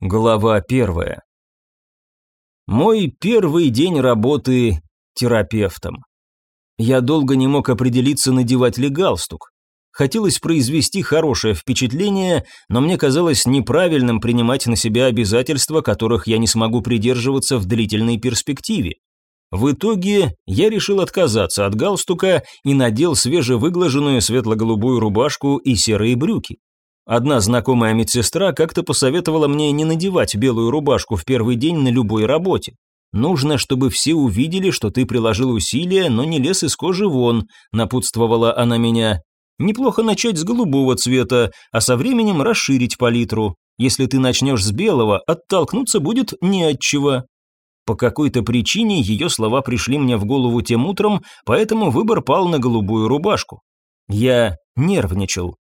Глава первая. Мой первый день работы терапевтом. Я долго не мог определиться, надевать ли галстук. Хотелось произвести хорошее впечатление, но мне казалось неправильным принимать на себя обязательства, которых я не смогу придерживаться в длительной перспективе. В итоге я решил отказаться от галстука и надел свежевыглаженную светло-голубую рубашку и серые брюки. Одна знакомая медсестра как-то посоветовала мне не надевать белую рубашку в первый день на любой работе. Нужно, чтобы все увидели, что ты приложил усилия, но не лез из кожи вон, напутствовала она меня. Неплохо начать с голубого цвета, а со временем расширить палитру. Если ты начнешь с белого, оттолкнуться будет не от чего. По какой-то причине ее слова пришли мне в голову тем утром, поэтому выбор пал на голубую рубашку. Я нервничал.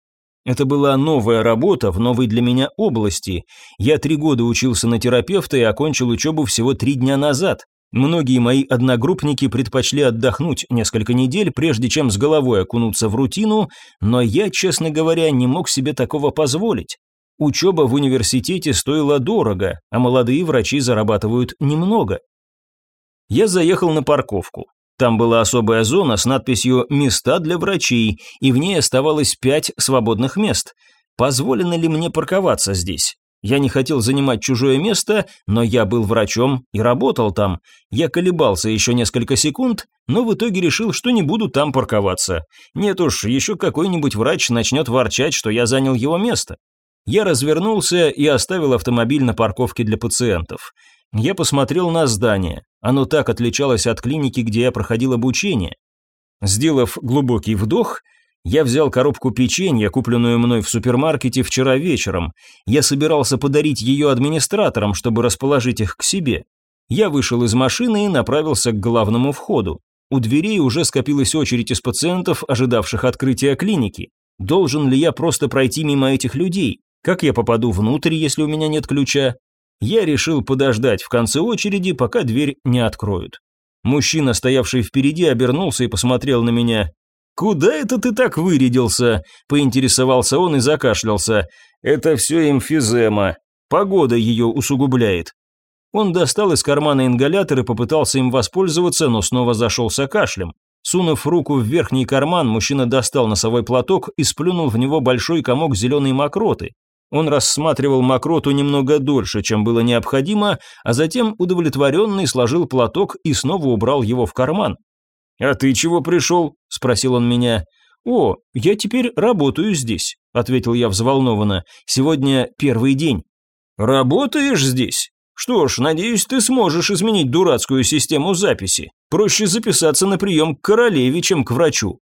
Это была новая работа в новой для меня области. Я три года учился на терапевта и окончил учебу всего три дня назад. Многие мои одногруппники предпочли отдохнуть несколько недель, прежде чем с головой окунуться в рутину, но я, честно говоря, не мог себе такого позволить. Учеба в университете стоила дорого, а молодые врачи зарабатывают немного. Я заехал на парковку. Там была особая зона с надписью «Места для врачей», и в ней оставалось пять свободных мест. Позволено ли мне парковаться здесь? Я не хотел занимать чужое место, но я был врачом и работал там. Я колебался еще несколько секунд, но в итоге решил, что не буду там парковаться. Нет уж, еще какой-нибудь врач начнет ворчать, что я занял его место. Я развернулся и оставил автомобиль на парковке для пациентов. Я посмотрел на здание. Оно так отличалось от клиники, где я проходил обучение. Сделав глубокий вдох, я взял коробку печенья, купленную мной в супермаркете вчера вечером. Я собирался подарить ее администраторам, чтобы расположить их к себе. Я вышел из машины и направился к главному входу. У дверей уже скопилась очередь из пациентов, ожидавших открытия клиники. Должен ли я просто пройти мимо этих людей? Как я попаду внутрь, если у меня нет ключа? Я решил подождать в конце очереди, пока дверь не откроют. Мужчина, стоявший впереди, обернулся и посмотрел на меня. «Куда это ты так вырядился?» – поинтересовался он и закашлялся. «Это все эмфизема. Погода ее усугубляет». Он достал из кармана ингалятор и попытался им воспользоваться, но снова зашелся кашлем. Сунув руку в верхний карман, мужчина достал носовой платок и сплюнул в него большой комок зеленой мокроты. Он рассматривал мокроту немного дольше, чем было необходимо, а затем удовлетворенный сложил платок и снова убрал его в карман. «А ты чего пришел?» – спросил он меня. «О, я теперь работаю здесь», – ответил я взволнованно. «Сегодня первый день». «Работаешь здесь? Что ж, надеюсь, ты сможешь изменить дурацкую систему записи. Проще записаться на прием к королеве, чем к врачу.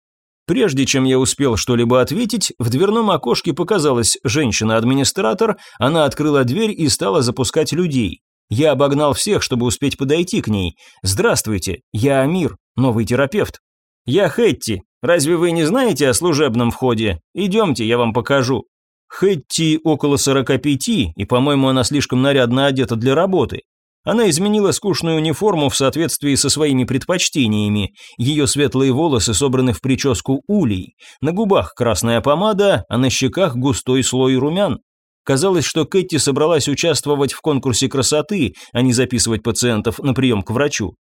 Прежде чем я успел что-либо ответить, в дверном окошке показалась женщина-администратор, она открыла дверь и стала запускать людей. Я обогнал всех, чтобы успеть подойти к ней. «Здравствуйте, я Амир, новый терапевт». «Я Хэтти. Разве вы не знаете о служебном входе? Идемте, я вам покажу». Хэтти около 45, и, по-моему, она слишком нарядно одета для работы. Она изменила скучную униформу в соответствии со своими предпочтениями. Ее светлые волосы собраны в прическу улей, на губах красная помада, а на щеках густой слой румян. Казалось, что Кэти собралась участвовать в конкурсе красоты, а не записывать пациентов на прием к врачу.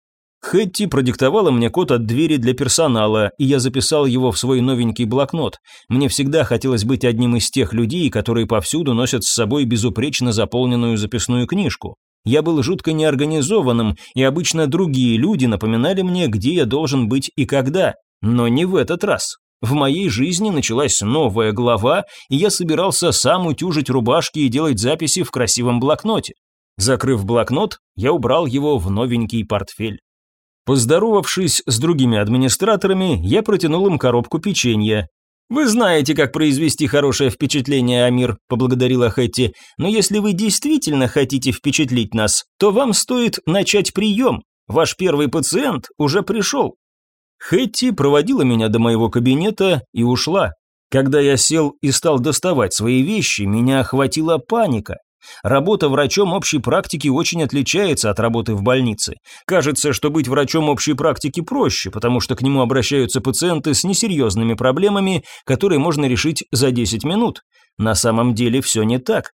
Хэтти продиктовала мне код от двери для персонала, и я записал его в свой новенький блокнот. Мне всегда хотелось быть одним из тех людей, которые повсюду носят с собой безупречно заполненную записную книжку. Я был жутко неорганизованным, и обычно другие люди напоминали мне, где я должен быть и когда. Но не в этот раз. В моей жизни началась новая глава, и я собирался сам утюжить рубашки и делать записи в красивом блокноте. Закрыв блокнот, я убрал его в новенький портфель. Поздоровавшись с другими администраторами, я протянул им коробку печенья. «Вы знаете, как произвести хорошее впечатление, Амир», – поблагодарила Хэтти. «Но если вы действительно хотите впечатлить нас, то вам стоит начать прием. Ваш первый пациент уже пришел». Хэтти проводила меня до моего кабинета и ушла. Когда я сел и стал доставать свои вещи, меня охватила паника. Работа врачом общей практики очень отличается от работы в больнице. Кажется, что быть врачом общей практики проще, потому что к нему обращаются пациенты с несерьезными проблемами, которые можно решить за 10 минут. На самом деле все не так.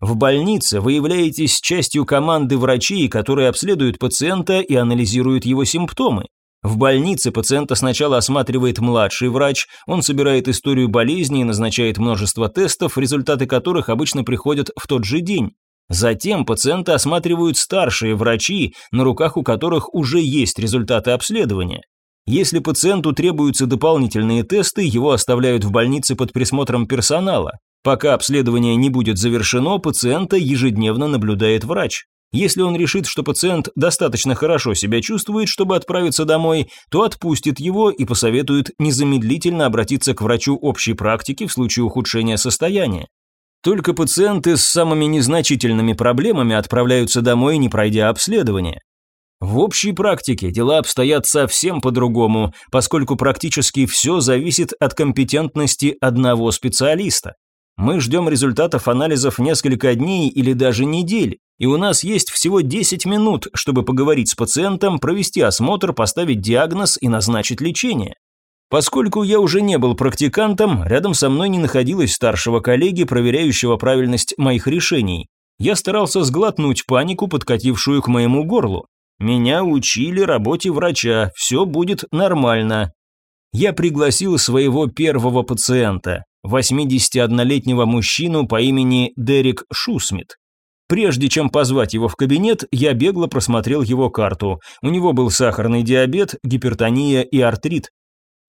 В больнице вы являетесь частью команды врачей, которые обследуют пациента и анализируют его симптомы. В больнице пациента сначала осматривает младший врач, он собирает историю болезни и назначает множество тестов, результаты которых обычно приходят в тот же день. Затем пациента осматривают старшие врачи, на руках у которых уже есть результаты обследования. Если пациенту требуются дополнительные тесты, его оставляют в больнице под присмотром персонала. Пока обследование не будет завершено, пациента ежедневно наблюдает врач. Если он решит, что пациент достаточно хорошо себя чувствует, чтобы отправиться домой, то отпустит его и посоветует незамедлительно обратиться к врачу общей практики в случае ухудшения состояния. Только пациенты с самыми незначительными проблемами отправляются домой, не пройдя обследование. В общей практике дела обстоят совсем по-другому, поскольку практически все зависит от компетентности одного специалиста. Мы ждем результатов анализов несколько дней или даже недель, и у нас есть всего 10 минут, чтобы поговорить с пациентом, провести осмотр, поставить диагноз и назначить лечение. Поскольку я уже не был практикантом, рядом со мной не находилось старшего коллеги, проверяющего правильность моих решений. Я старался сглотнуть панику, подкатившую к моему горлу. Меня учили работе врача, все будет нормально. Я пригласил своего первого пациента, 81-летнего мужчину по имени Дерек Шусмит. Прежде чем позвать его в кабинет, я бегло просмотрел его карту. У него был сахарный диабет, гипертония и артрит.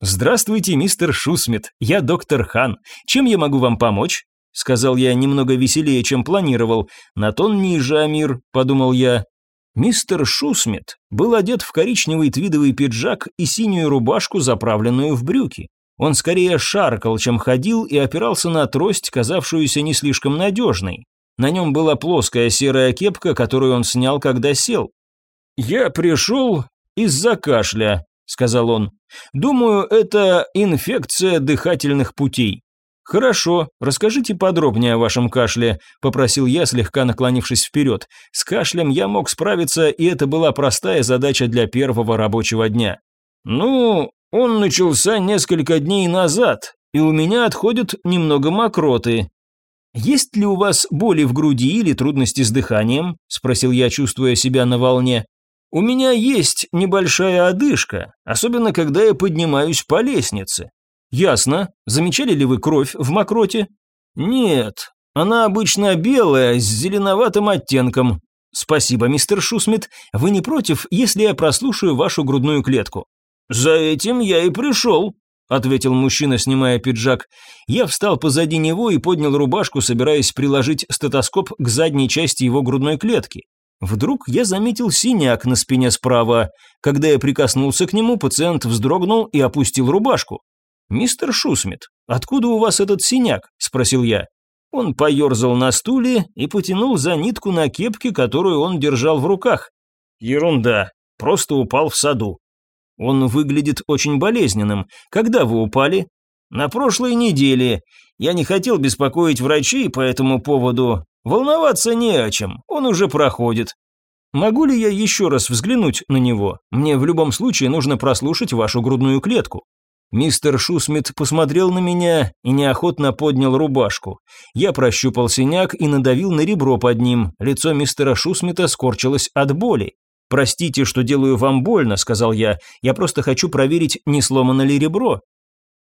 «Здравствуйте, мистер Шусмит, я доктор Хан. Чем я могу вам помочь?» Сказал я немного веселее, чем планировал. «На тон ниже, Амир», – подумал я. Мистер Шусмит был одет в коричневый твидовый пиджак и синюю рубашку, заправленную в брюки. Он скорее шаркал, чем ходил, и опирался на трость, казавшуюся не слишком надежной. На нем была плоская серая кепка, которую он снял, когда сел. «Я пришел из-за кашля», — сказал он. «Думаю, это инфекция дыхательных путей». «Хорошо, расскажите подробнее о вашем кашле», – попросил я, слегка наклонившись вперед. С кашлем я мог справиться, и это была простая задача для первого рабочего дня. «Ну, он начался несколько дней назад, и у меня отходят немного мокроты. Есть ли у вас боли в груди или трудности с дыханием? спросил я, чувствуя себя на волне. У меня есть небольшая одышка, особенно когда я поднимаюсь по лестнице. Ясно. Замечали ли вы кровь в мокроте? Нет. Она обычно белая с зеленоватым оттенком. Спасибо, мистер Шусмит. Вы не против, если я прослушаю вашу грудную клетку? «За этим я и пришел», – ответил мужчина, снимая пиджак. Я встал позади него и поднял рубашку, собираясь приложить стетоскоп к задней части его грудной клетки. Вдруг я заметил синяк на спине справа. Когда я прикоснулся к нему, пациент вздрогнул и опустил рубашку. «Мистер Шусмит, откуда у вас этот синяк?» – спросил я. Он поерзал на стуле и потянул за нитку на кепке, которую он держал в руках. «Ерунда, просто упал в саду», он выглядит очень болезненным. Когда вы упали? На прошлой неделе. Я не хотел беспокоить врачей по этому поводу. Волноваться не о чем, он уже проходит. Могу ли я еще раз взглянуть на него? Мне в любом случае нужно прослушать вашу грудную клетку. Мистер Шусмит посмотрел на меня и неохотно поднял рубашку. Я прощупал синяк и надавил на ребро под ним. Лицо мистера Шусмита скорчилось от боли. «Простите, что делаю вам больно», – сказал я. «Я просто хочу проверить, не сломано ли ребро».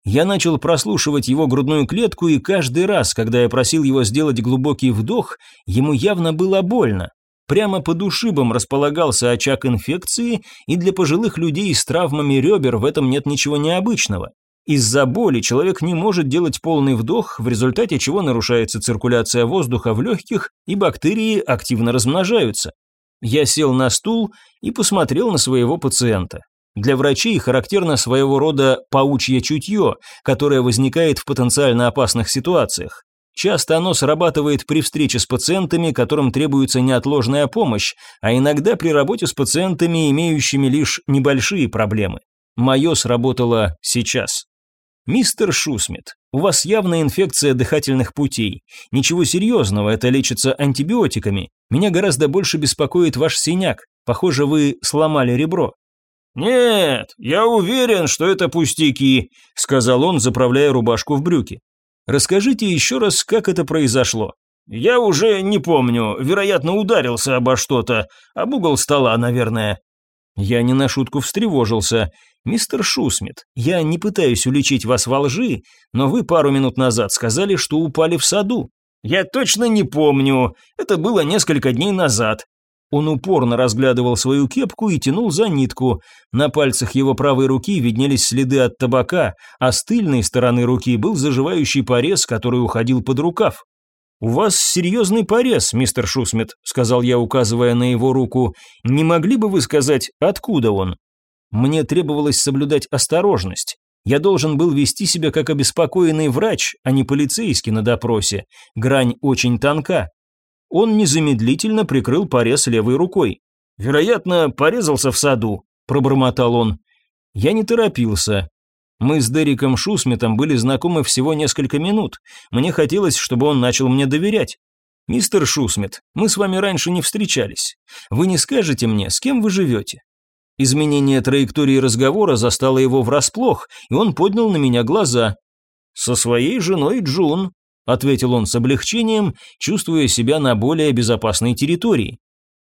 Я начал прослушивать его грудную клетку, и каждый раз, когда я просил его сделать глубокий вдох, ему явно было больно. Прямо под ушибом располагался очаг инфекции, и для пожилых людей с травмами ребер в этом нет ничего необычного. Из-за боли человек не может делать полный вдох, в результате чего нарушается циркуляция воздуха в легких, и бактерии активно размножаются. Я сел на стул и посмотрел на своего пациента. Для врачей характерно своего рода паучье чутье, которое возникает в потенциально опасных ситуациях. Часто оно срабатывает при встрече с пациентами, которым требуется неотложная помощь, а иногда при работе с пациентами, имеющими лишь небольшие проблемы. Мое сработало сейчас. «Мистер Шусмит, у вас явная инфекция дыхательных путей. Ничего серьезного, это лечится антибиотиками. Меня гораздо больше беспокоит ваш синяк. Похоже, вы сломали ребро». «Нет, я уверен, что это пустяки», – сказал он, заправляя рубашку в брюки. «Расскажите еще раз, как это произошло». Я уже не помню, вероятно, ударился обо что-то, об угол стола, наверное». Я не на шутку встревожился. «Мистер Шусмит, я не пытаюсь уличить вас во лжи, но вы пару минут назад сказали, что упали в саду». «Я точно не помню. Это было несколько дней назад. Он упорно разглядывал свою кепку и тянул за нитку. На пальцах его правой руки виднелись следы от табака, а с тыльной стороны руки был заживающий порез, который уходил под рукав. «У вас серьезный порез, мистер Шусмит», — сказал я, указывая на его руку. «Не могли бы вы сказать, откуда он?» Мне требовалось соблюдать осторожность. Я должен был вести себя как обеспокоенный врач, а не полицейский на допросе. Грань очень тонка. Он незамедлительно прикрыл порез левой рукой. «Вероятно, порезался в саду», – пробормотал он. Я не торопился. Мы с Дериком Шусмитом были знакомы всего несколько минут. Мне хотелось, чтобы он начал мне доверять. «Мистер Шусмит, мы с вами раньше не встречались. Вы не скажете мне, с кем вы живете?» Изменение траектории разговора застало его врасплох, и он поднял на меня глаза. «Со своей женой Джун», ответил он с облегчением, чувствуя себя на более безопасной территории.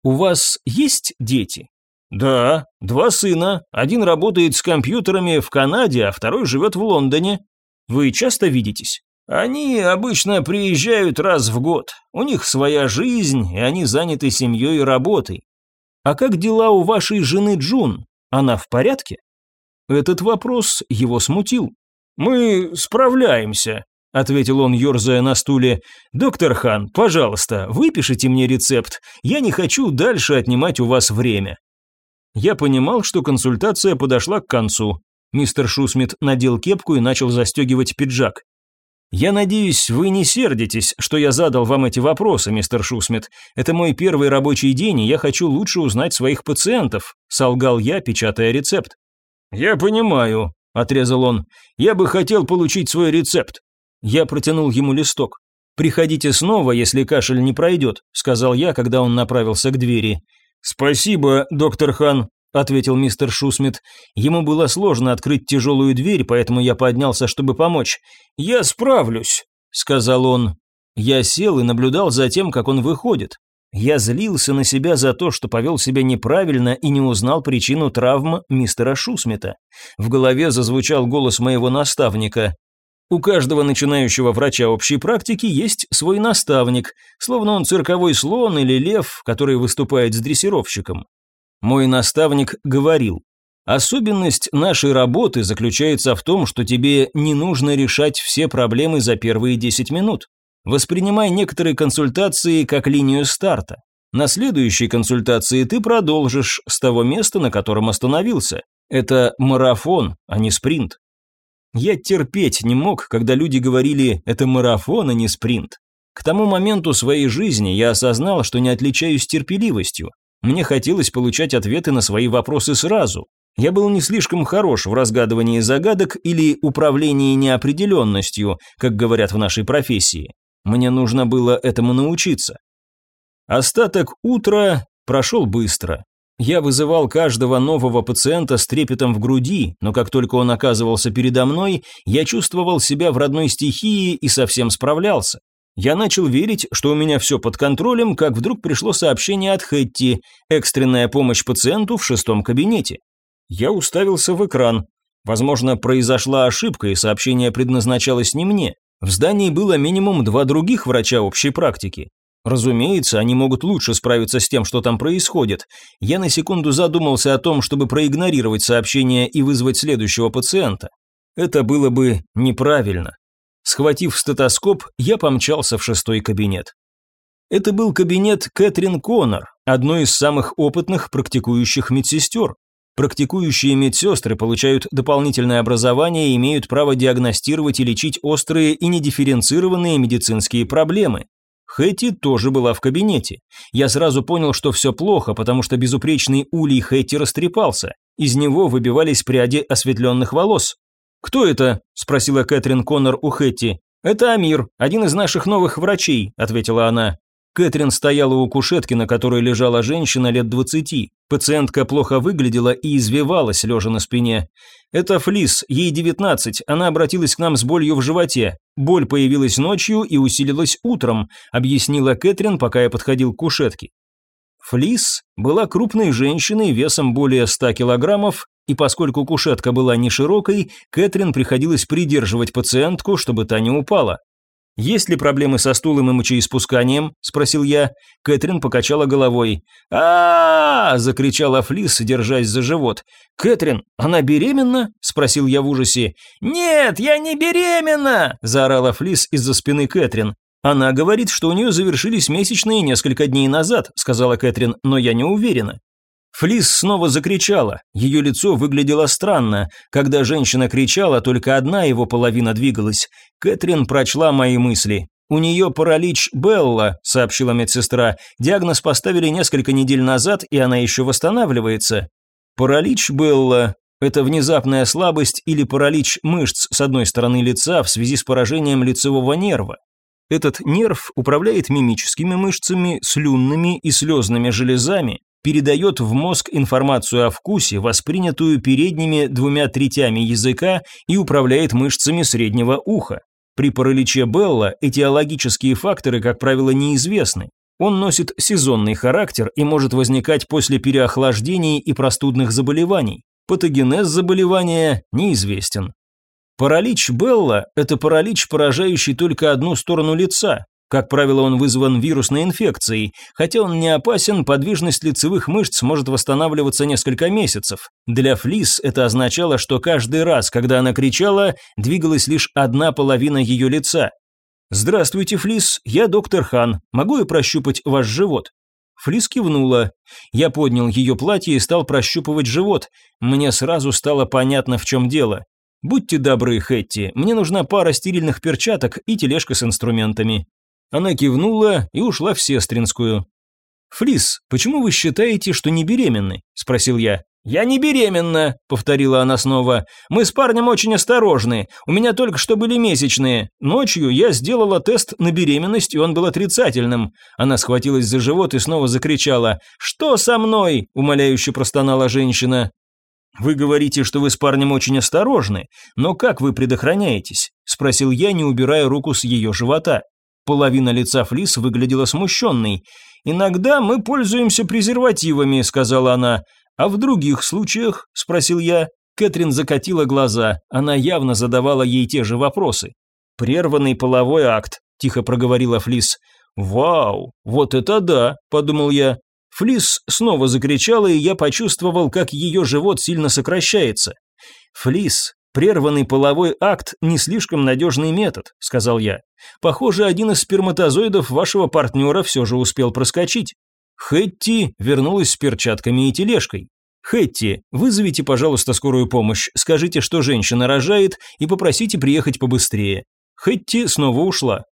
У вас есть дети? Да, два сына. Один работает с компьютерами в Канаде, а второй живет в Лондоне. Вы часто видитесь? Они обычно приезжают раз в год. У них своя жизнь, и они заняты семьей и работой. А как дела у вашей жены Джун? Она в порядке? Этот вопрос его смутил. Мы справляемся, – ответил он, ерзая на стуле. «Доктор Хан, пожалуйста, выпишите мне рецепт. Я не хочу дальше отнимать у вас время». Я понимал, что консультация подошла к концу. Мистер Шусмит надел кепку и начал застегивать пиджак. «Я надеюсь, вы не сердитесь, что я задал вам эти вопросы, мистер Шусмит. Это мой первый рабочий день, и я хочу лучше узнать своих пациентов», – солгал я, печатая рецепт. «Я понимаю», – отрезал он. «Я бы хотел получить свой рецепт». Я протянул ему листок. «Приходите снова, если кашель не пройдет», – сказал я, когда он направился к двери. «Спасибо, доктор Хан», – ответил мистер Шусмит. Ему было сложно открыть тяжелую дверь, поэтому я поднялся, чтобы помочь. «Я справлюсь», – сказал он. Я сел и наблюдал за тем, как он выходит. Я злился на себя за то, что повел себя неправильно и не узнал причину травм мистера Шусмита. В голове зазвучал голос моего наставника. У каждого начинающего врача общей практики есть свой наставник, словно он цирковой слон или лев, который выступает с дрессировщиком. Мой наставник говорил, особенность нашей работы заключается в том, что тебе не нужно решать все проблемы за первые 10 минут. Воспринимай некоторые консультации как линию старта. На следующей консультации ты продолжишь с того места, на котором остановился. Это марафон, а не спринт. Я терпеть не мог, когда люди говорили «это марафон, а не спринт». К тому моменту своей жизни я осознал, что не отличаюсь терпеливостью. Мне хотелось получать ответы на свои вопросы сразу. Я был не слишком хорош в разгадывании загадок или управлении неопределенностью, как говорят в нашей профессии. Мне нужно было этому научиться. Остаток утра прошел быстро. Я вызывал каждого нового пациента с трепетом в груди, но как только он оказывался передо мной, я чувствовал себя в родной стихии и совсем справлялся. Я начал верить, что у меня все под контролем, как вдруг пришло сообщение от Хэтти «Экстренная помощь пациенту в шестом кабинете». Я уставился в экран. Возможно, произошла ошибка, и сообщение предназначалось не мне. В здании было минимум два других врача общей практики. Разумеется, они могут лучше справиться с тем, что там происходит. Я на секунду задумался о том, чтобы проигнорировать сообщение и вызвать следующего пациента. Это было бы неправильно. Схватив стетоскоп, я помчался в шестой кабинет. Это был кабинет Кэтрин Коннор, одной из самых опытных практикующих медсестер. Практикующие медсестры получают дополнительное образование и имеют право диагностировать и лечить острые и недифференцированные медицинские проблемы. Хэти тоже была в кабинете. Я сразу понял, что все плохо, потому что безупречный улей Хэти растрепался. Из него выбивались пряди осветленных волос. «Кто это?» – спросила Кэтрин Коннор у Хэти. «Это Амир, один из наших новых врачей», – ответила она. Кэтрин стояла у кушетки, на которой лежала женщина лет двадцати. Пациентка плохо выглядела и извивалась, лежа на спине. «Это Флис, ей девятнадцать. она обратилась к нам с болью в животе. Боль появилась ночью и усилилась утром», объяснила Кэтрин, пока я подходил к кушетке. Флис была крупной женщиной весом более 100 килограммов, и поскольку кушетка была не широкой, Кэтрин приходилось придерживать пациентку, чтобы та не упала. «Есть ли проблемы со стулом и мочеиспусканием?» – спросил я. Кэтрин покачала головой. а, -а, -а, закричала Флис, держась за живот. «Кэтрин, она беременна?» – спросил я в ужасе. «Нет, я не беременна!» – заорала Флис из-за спины Кэтрин. «Она говорит, что у нее завершились месячные несколько дней назад», – сказала Кэтрин, – «но я не уверена». Флис снова закричала. Ее лицо выглядело странно. Когда женщина кричала, только одна его половина двигалась. Кэтрин прочла мои мысли. «У нее паралич Белла», – сообщила медсестра. «Диагноз поставили несколько недель назад, и она еще восстанавливается». Паралич Белла – это внезапная слабость или паралич мышц с одной стороны лица в связи с поражением лицевого нерва. Этот нерв управляет мимическими мышцами, слюнными и слезными железами, передает в мозг информацию о вкусе, воспринятую передними двумя третями языка и управляет мышцами среднего уха. При параличе Белла этиологические факторы, как правило, неизвестны. Он носит сезонный характер и может возникать после переохлаждений и простудных заболеваний. Патогенез заболевания неизвестен. Паралич Белла – это паралич, поражающий только одну сторону лица, как правило, он вызван вирусной инфекцией. Хотя он не опасен, подвижность лицевых мышц может восстанавливаться несколько месяцев. Для Флис это означало, что каждый раз, когда она кричала, двигалась лишь одна половина ее лица. «Здравствуйте, Флис, я доктор Хан. Могу я прощупать ваш живот?» Флис кивнула. Я поднял ее платье и стал прощупывать живот. Мне сразу стало понятно, в чем дело. «Будьте добры, Хэтти, мне нужна пара стерильных перчаток и тележка с инструментами». Она кивнула и ушла в сестринскую. «Флис, почему вы считаете, что не беременны?» – спросил я. «Я не беременна», – повторила она снова. «Мы с парнем очень осторожны. У меня только что были месячные. Ночью я сделала тест на беременность, и он был отрицательным». Она схватилась за живот и снова закричала. «Что со мной?» – умоляюще простонала женщина. «Вы говорите, что вы с парнем очень осторожны, но как вы предохраняетесь?» – спросил я, не убирая руку с ее живота. Половина лица Флис выглядела смущенной. «Иногда мы пользуемся презервативами», — сказала она. «А в других случаях?» – спросил я. Кэтрин закатила глаза. Она явно задавала ей те же вопросы. «Прерванный половой акт», – тихо проговорила Флис. «Вау, вот это да», – подумал я. Флис снова закричала, и я почувствовал, как ее живот сильно сокращается. «Флис, «Прерванный половой акт – не слишком надежный метод», – сказал я. «Похоже, один из сперматозоидов вашего партнера все же успел проскочить». Хэтти вернулась с перчатками и тележкой. «Хэтти, вызовите, пожалуйста, скорую помощь, скажите, что женщина рожает, и попросите приехать побыстрее». Хэтти снова ушла.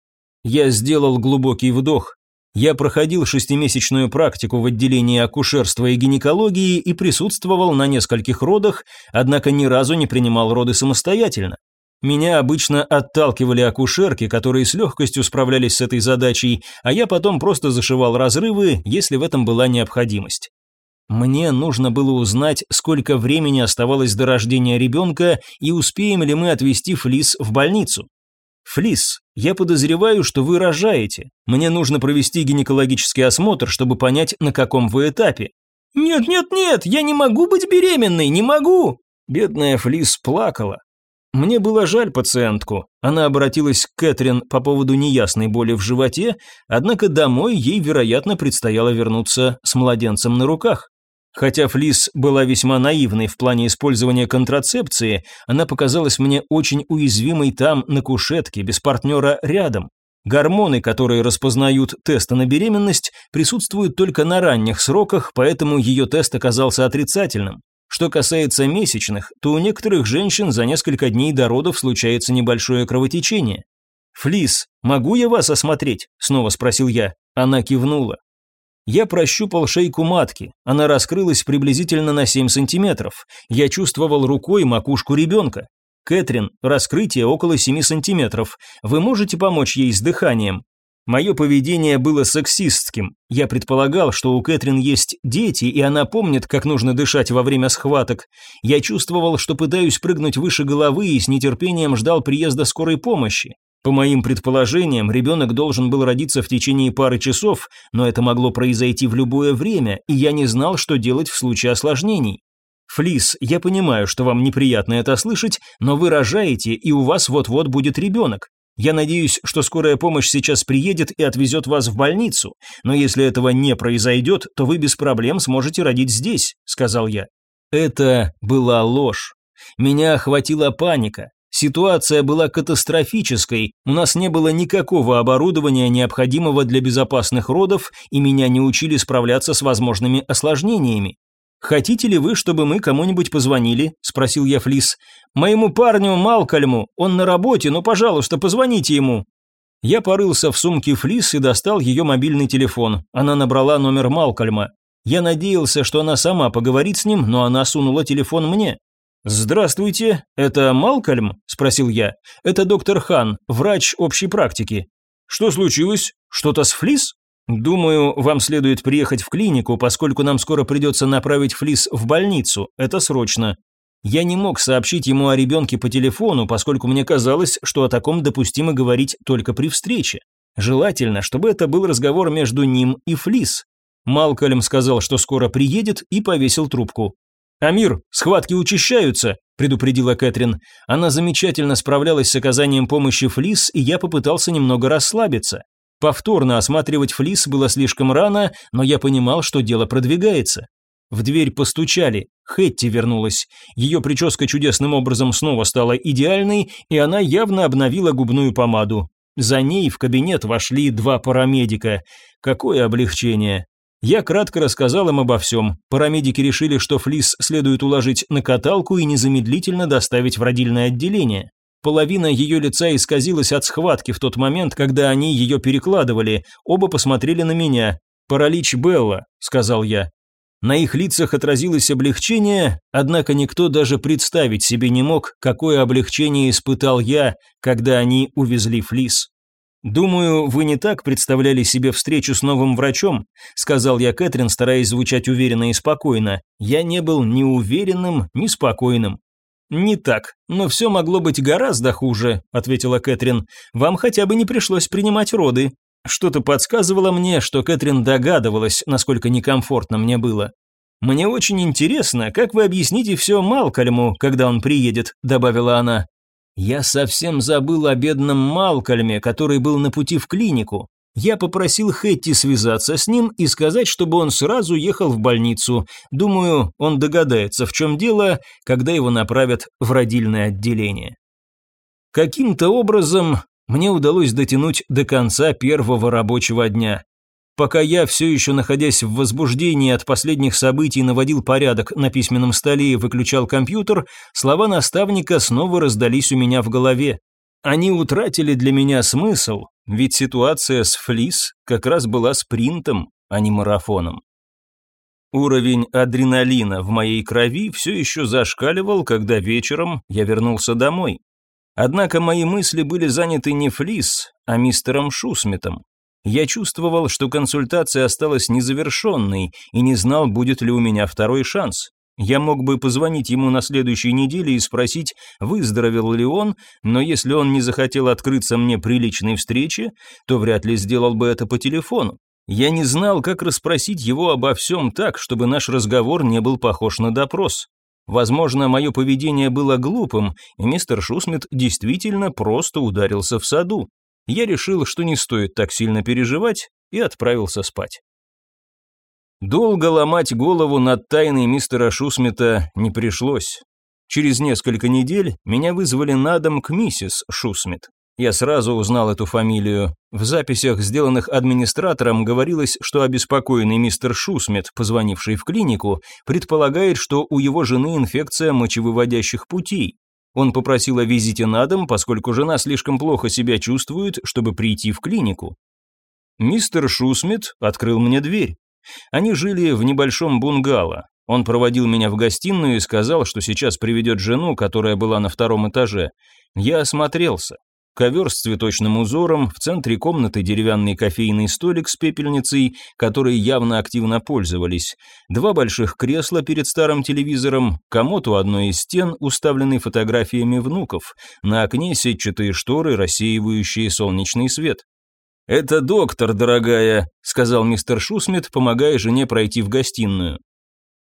Я сделал глубокий вдох. Я проходил шестимесячную практику в отделении акушерства и гинекологии и присутствовал на нескольких родах, однако ни разу не принимал роды самостоятельно. Меня обычно отталкивали акушерки, которые с легкостью справлялись с этой задачей, а я потом просто зашивал разрывы, если в этом была необходимость. Мне нужно было узнать, сколько времени оставалось до рождения ребенка и успеем ли мы отвезти Флис в больницу. «Флис, я подозреваю, что вы рожаете. Мне нужно провести гинекологический осмотр, чтобы понять, на каком вы этапе». «Нет, нет, нет, я не могу быть беременной, не могу!» Бедная Флис плакала. Мне было жаль пациентку. Она обратилась к Кэтрин по поводу неясной боли в животе, однако домой ей, вероятно, предстояло вернуться с младенцем на руках. Хотя Флис была весьма наивной в плане использования контрацепции, она показалась мне очень уязвимой там, на кушетке, без партнера рядом. Гормоны, которые распознают тесты на беременность, присутствуют только на ранних сроках, поэтому ее тест оказался отрицательным. Что касается месячных, то у некоторых женщин за несколько дней до родов случается небольшое кровотечение. «Флис, могу я вас осмотреть?» – снова спросил я. Она кивнула. Я прощупал шейку матки. Она раскрылась приблизительно на 7 сантиметров. Я чувствовал рукой макушку ребенка. Кэтрин, раскрытие около 7 сантиметров. Вы можете помочь ей с дыханием? Мое поведение было сексистским. Я предполагал, что у Кэтрин есть дети, и она помнит, как нужно дышать во время схваток. Я чувствовал, что пытаюсь прыгнуть выше головы и с нетерпением ждал приезда скорой помощи. По моим предположениям, ребенок должен был родиться в течение пары часов, но это могло произойти в любое время, и я не знал, что делать в случае осложнений. Флис, я понимаю, что вам неприятно это слышать, но вы рожаете, и у вас вот-вот будет ребенок. Я надеюсь, что скорая помощь сейчас приедет и отвезет вас в больницу, но если этого не произойдет, то вы без проблем сможете родить здесь», – сказал я. Это была ложь. Меня охватила паника. Ситуация была катастрофической, у нас не было никакого оборудования, необходимого для безопасных родов, и меня не учили справляться с возможными осложнениями. «Хотите ли вы, чтобы мы кому-нибудь позвонили?» – спросил я Флис. «Моему парню Малкольму, он на работе, но, пожалуйста, позвоните ему». Я порылся в сумке Флис и достал ее мобильный телефон. Она набрала номер Малкольма. Я надеялся, что она сама поговорит с ним, но она сунула телефон мне. «Здравствуйте, это Малкольм?» – спросил я. «Это доктор Хан, врач общей практики». «Что случилось? Что-то с Флис?» «Думаю, вам следует приехать в клинику, поскольку нам скоро придется направить Флис в больницу. Это срочно». Я не мог сообщить ему о ребенке по телефону, поскольку мне казалось, что о таком допустимо говорить только при встрече. Желательно, чтобы это был разговор между ним и Флис. Малкольм сказал, что скоро приедет, и повесил трубку. «Амир, схватки учащаются», – предупредила Кэтрин. Она замечательно справлялась с оказанием помощи Флис, и я попытался немного расслабиться. Повторно осматривать флис было слишком рано, но я понимал, что дело продвигается. В дверь постучали. Хэтти вернулась. Ее прическа чудесным образом снова стала идеальной, и она явно обновила губную помаду. За ней в кабинет вошли два парамедика. Какое облегчение. Я кратко рассказал им обо всем. Парамедики решили, что Флис следует уложить на каталку и незамедлительно доставить в родильное отделение. Половина ее лица исказилась от схватки в тот момент, когда они ее перекладывали. Оба посмотрели на меня. «Паралич Белла», — сказал я. На их лицах отразилось облегчение, однако никто даже представить себе не мог, какое облегчение испытал я, когда они увезли Флис. «Думаю, вы не так представляли себе встречу с новым врачом», сказал я Кэтрин, стараясь звучать уверенно и спокойно. Я не был ни уверенным, ни спокойным. «Не так, но все могло быть гораздо хуже», – ответила Кэтрин. «Вам хотя бы не пришлось принимать роды». Что-то подсказывало мне, что Кэтрин догадывалась, насколько некомфортно мне было. «Мне очень интересно, как вы объясните все Малкольму, когда он приедет», – добавила она. Я совсем забыл о бедном Малкольме, который был на пути в клинику. Я попросил Хэтти связаться с ним и сказать, чтобы он сразу ехал в больницу. Думаю, он догадается, в чем дело, когда его направят в родильное отделение. Каким-то образом мне удалось дотянуть до конца первого рабочего дня. Пока я, все еще находясь в возбуждении от последних событий, наводил порядок на письменном столе и выключал компьютер, слова наставника снова раздались у меня в голове. Они утратили для меня смысл, ведь ситуация с Флис как раз была спринтом, а не марафоном. Уровень адреналина в моей крови все еще зашкаливал, когда вечером я вернулся домой. Однако мои мысли были заняты не Флис, а мистером Шусмитом. Я чувствовал, что консультация осталась незавершенной и не знал, будет ли у меня второй шанс. Я мог бы позвонить ему на следующей неделе и спросить, выздоровел ли он, но если он не захотел открыться мне при личной встрече, то вряд ли сделал бы это по телефону. Я не знал, как расспросить его обо всем так, чтобы наш разговор не был похож на допрос. Возможно, мое поведение было глупым, и мистер Шусмит действительно просто ударился в саду. Я решил, что не стоит так сильно переживать, и отправился спать. Долго ломать голову над тайной мистера Шусмита не пришлось. Через несколько недель меня вызвали на дом к миссис Шусмит. Я сразу узнал эту фамилию. В записях, сделанных администратором, говорилось, что обеспокоенный мистер Шусмит, позвонивший в клинику, предполагает, что у его жены инфекция мочевыводящих путей. Он попросил о визите на дом, поскольку жена слишком плохо себя чувствует, чтобы прийти в клинику. Мистер Шусмит открыл мне дверь. Они жили в небольшом бунгало. Он проводил меня в гостиную и сказал, что сейчас приведет жену, которая была на втором этаже. Я осмотрелся. Ковер с цветочным узором, в центре комнаты деревянный кофейный столик с пепельницей, которой явно активно пользовались, два больших кресла перед старым телевизором, комод у одной из стен, уставленный фотографиями внуков, на окне сетчатые шторы, рассеивающие солнечный свет. «Это доктор, дорогая», — сказал мистер Шусмит, помогая жене пройти в гостиную.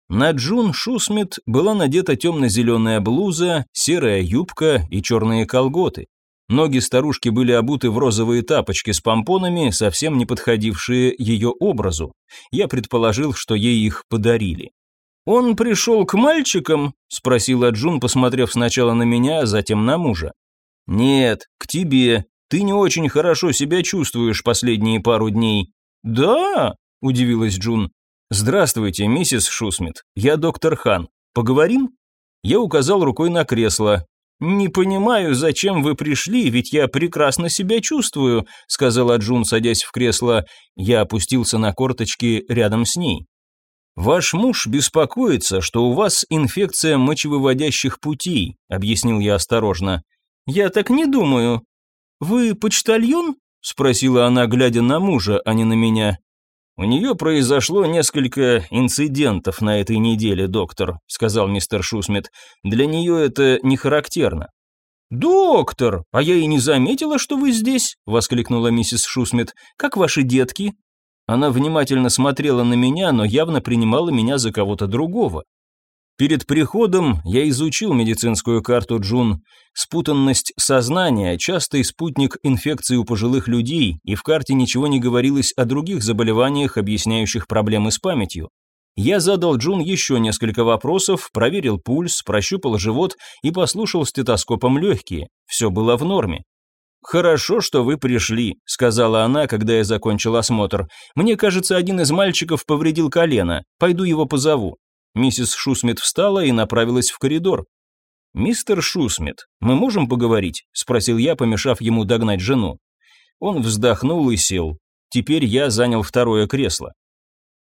На Джун Шусмит была надета темно-зеленая блуза, серая юбка и черные колготы. Ноги старушки были обуты в розовые тапочки с помпонами, совсем не подходившие ее образу. Я предположил, что ей их подарили. «Он пришел к мальчикам?» – спросила Джун, посмотрев сначала на меня, а затем на мужа. «Нет, к тебе. Ты не очень хорошо себя чувствуешь последние пару дней». «Да?» – удивилась Джун. «Здравствуйте, миссис Шусмит. Я доктор Хан. Поговорим?» Я указал рукой на кресло. «Не понимаю, зачем вы пришли, ведь я прекрасно себя чувствую», сказала Джун, садясь в кресло. Я опустился на корточки рядом с ней. «Ваш муж беспокоится, что у вас инфекция мочевыводящих путей», объяснил я осторожно. «Я так не думаю». «Вы почтальон?» спросила она, глядя на мужа, а не на меня. «У нее произошло несколько инцидентов на этой неделе, доктор», сказал мистер Шусмит. «Для нее это не характерно». «Доктор, а я и не заметила, что вы здесь», воскликнула миссис Шусмит. «Как ваши детки?» Она внимательно смотрела на меня, но явно принимала меня за кого-то другого. Перед приходом я изучил медицинскую карту Джун. Спутанность сознания – частый спутник инфекции у пожилых людей, и в карте ничего не говорилось о других заболеваниях, объясняющих проблемы с памятью. Я задал Джун еще несколько вопросов, проверил пульс, прощупал живот и послушал стетоскопом легкие. Все было в норме. «Хорошо, что вы пришли», – сказала она, когда я закончил осмотр. «Мне кажется, один из мальчиков повредил колено. Пойду его позову». Миссис Шусмит встала и направилась в коридор. «Мистер Шусмит, мы можем поговорить?» – спросил я, помешав ему догнать жену. Он вздохнул и сел. Теперь я занял второе кресло.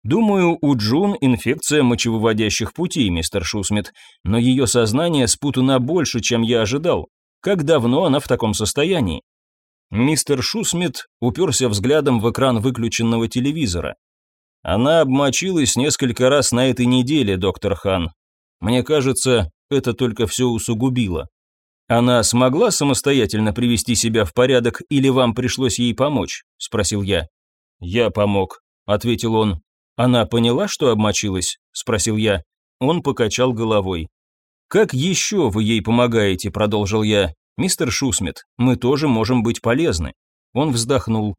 Думаю, у Джун инфекция мочевыводящих путей, мистер Шусмит, но ее сознание спутано больше, чем я ожидал. Как давно она в таком состоянии? Мистер Шусмит уперся взглядом в экран выключенного телевизора. Она обмочилась несколько раз на этой неделе, доктор Хан. Мне кажется, это только все усугубило. Она смогла самостоятельно привести себя в порядок или вам пришлось ей помочь? Спросил я. Я помог, ответил он. Она поняла, что обмочилась? Спросил я. Он покачал головой. «Как еще вы ей помогаете?» – продолжил я. «Мистер Шусмит, мы тоже можем быть полезны». Он вздохнул.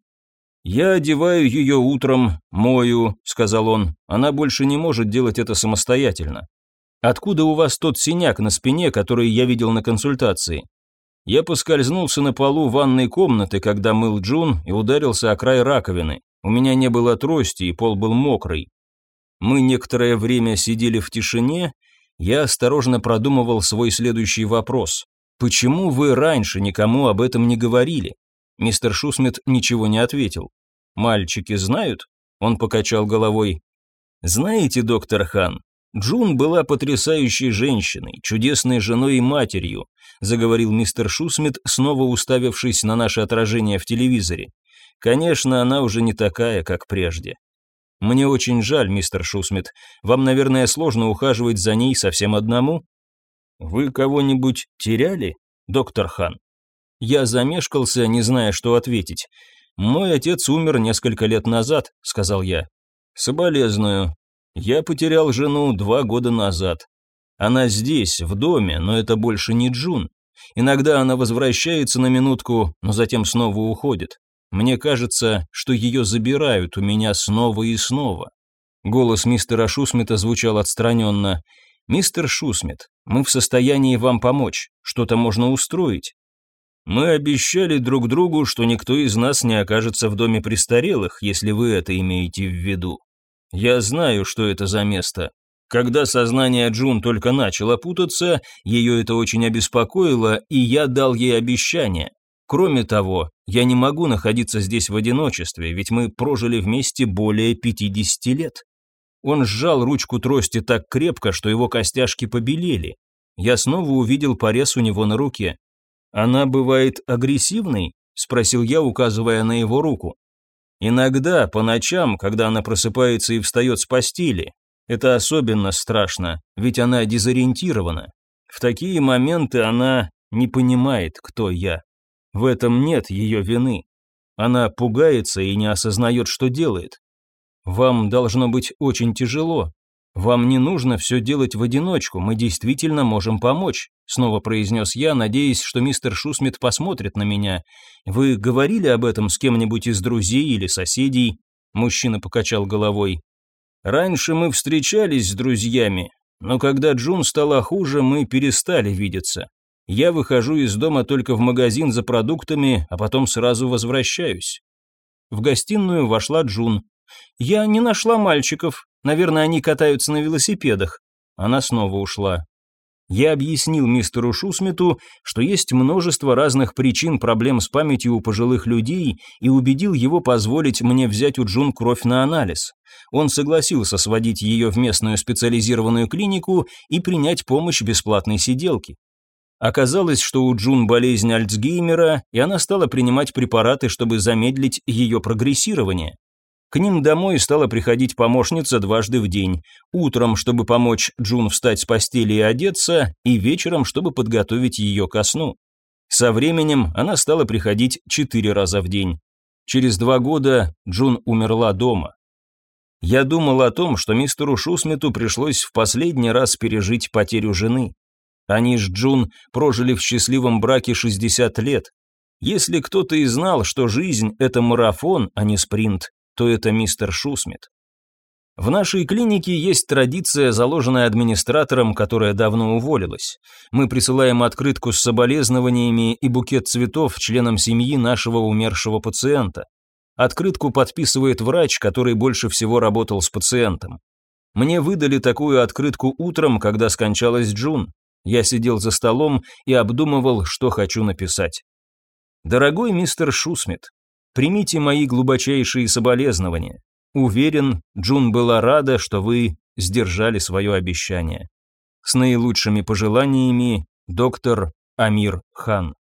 «Я одеваю ее утром, мою», — сказал он. «Она больше не может делать это самостоятельно». «Откуда у вас тот синяк на спине, который я видел на консультации?» Я поскользнулся на полу ванной комнаты, когда мыл Джун, и ударился о край раковины. У меня не было трости, и пол был мокрый. Мы некоторое время сидели в тишине, я осторожно продумывал свой следующий вопрос. «Почему вы раньше никому об этом не говорили?» Мистер Шусмит ничего не ответил. «Мальчики знают?» Он покачал головой. «Знаете, доктор Хан, Джун была потрясающей женщиной, чудесной женой и матерью», заговорил мистер Шусмит, снова уставившись на наше отражение в телевизоре. «Конечно, она уже не такая, как прежде. Мне очень жаль, мистер Шусмит. Вам, наверное, сложно ухаживать за ней совсем одному. Вы кого-нибудь теряли, доктор Хан? Я замешкался, не зная, что ответить. «Мой отец умер несколько лет назад», — сказал я. «Соболезную. Я потерял жену два года назад. Она здесь, в доме, но это больше не Джун. Иногда она возвращается на минутку, но затем снова уходит. Мне кажется, что ее забирают у меня снова и снова». Голос мистера Шусмита звучал отстраненно. «Мистер Шусмит, мы в состоянии вам помочь. Что-то можно устроить. Мы обещали друг другу, что никто из нас не окажется в доме престарелых, если вы это имеете в виду. Я знаю, что это за место. Когда сознание Джун только начало путаться, ее это очень обеспокоило, и я дал ей обещание. Кроме того, я не могу находиться здесь в одиночестве, ведь мы прожили вместе более 50 лет. Он сжал ручку трости так крепко, что его костяшки побелели. Я снова увидел порез у него на руке. Она бывает агрессивной? Спросил я, указывая на его руку. Иногда, по ночам, когда она просыпается и встает с постели. Это особенно страшно, ведь она дезориентирована. В такие моменты она не понимает, кто я. В этом нет ее вины. Она пугается и не осознает, что делает. Вам должно быть очень тяжело. Вам не нужно все делать в одиночку, мы действительно можем помочь, снова произнес я, надеясь, что мистер Шусмит посмотрит на меня. Вы говорили об этом с кем-нибудь из друзей или соседей? Мужчина покачал головой. Раньше мы встречались с друзьями, но когда Джун стала хуже, мы перестали видеться. Я выхожу из дома только в магазин за продуктами, а потом сразу возвращаюсь. В гостиную вошла Джун. «Я не нашла мальчиков. Наверное, они катаются на велосипедах». Она снова ушла. Я объяснил мистеру Шусмиту, что есть множество разных причин проблем с памятью у пожилых людей и убедил его позволить мне взять у Джун кровь на анализ. Он согласился сводить ее в местную специализированную клинику и принять помощь бесплатной сиделки. Оказалось, что у Джун болезнь Альцгеймера, и она стала принимать препараты, чтобы замедлить ее прогрессирование. К ним домой стала приходить помощница дважды в день. Утром, чтобы помочь Джун встать с постели и одеться, и вечером, чтобы подготовить ее ко сну. Со временем она стала приходить четыре раза в день. Через два года Джун умерла дома. Я думал о том, что мистеру Шусмиту пришлось в последний раз пережить потерю жены. Они с Джун прожили в счастливом браке 60 лет. Если кто-то и знал, что жизнь – это марафон, а не спринт, то это мистер Шусмит. В нашей клинике есть традиция, заложенная администратором, которая давно уволилась. Мы присылаем открытку с соболезнованиями и букет цветов членам семьи нашего умершего пациента. Открытку подписывает врач, который больше всего работал с пациентом. Мне выдали такую открытку утром, когда скончалась Джун. Я сидел за столом и обдумывал, что хочу написать. Дорогой мистер Шусмит, примите мои глубочайшие соболезнования. Уверен, Джун была рада, что вы сдержали свое обещание. С наилучшими пожеланиями, доктор Амир Хан.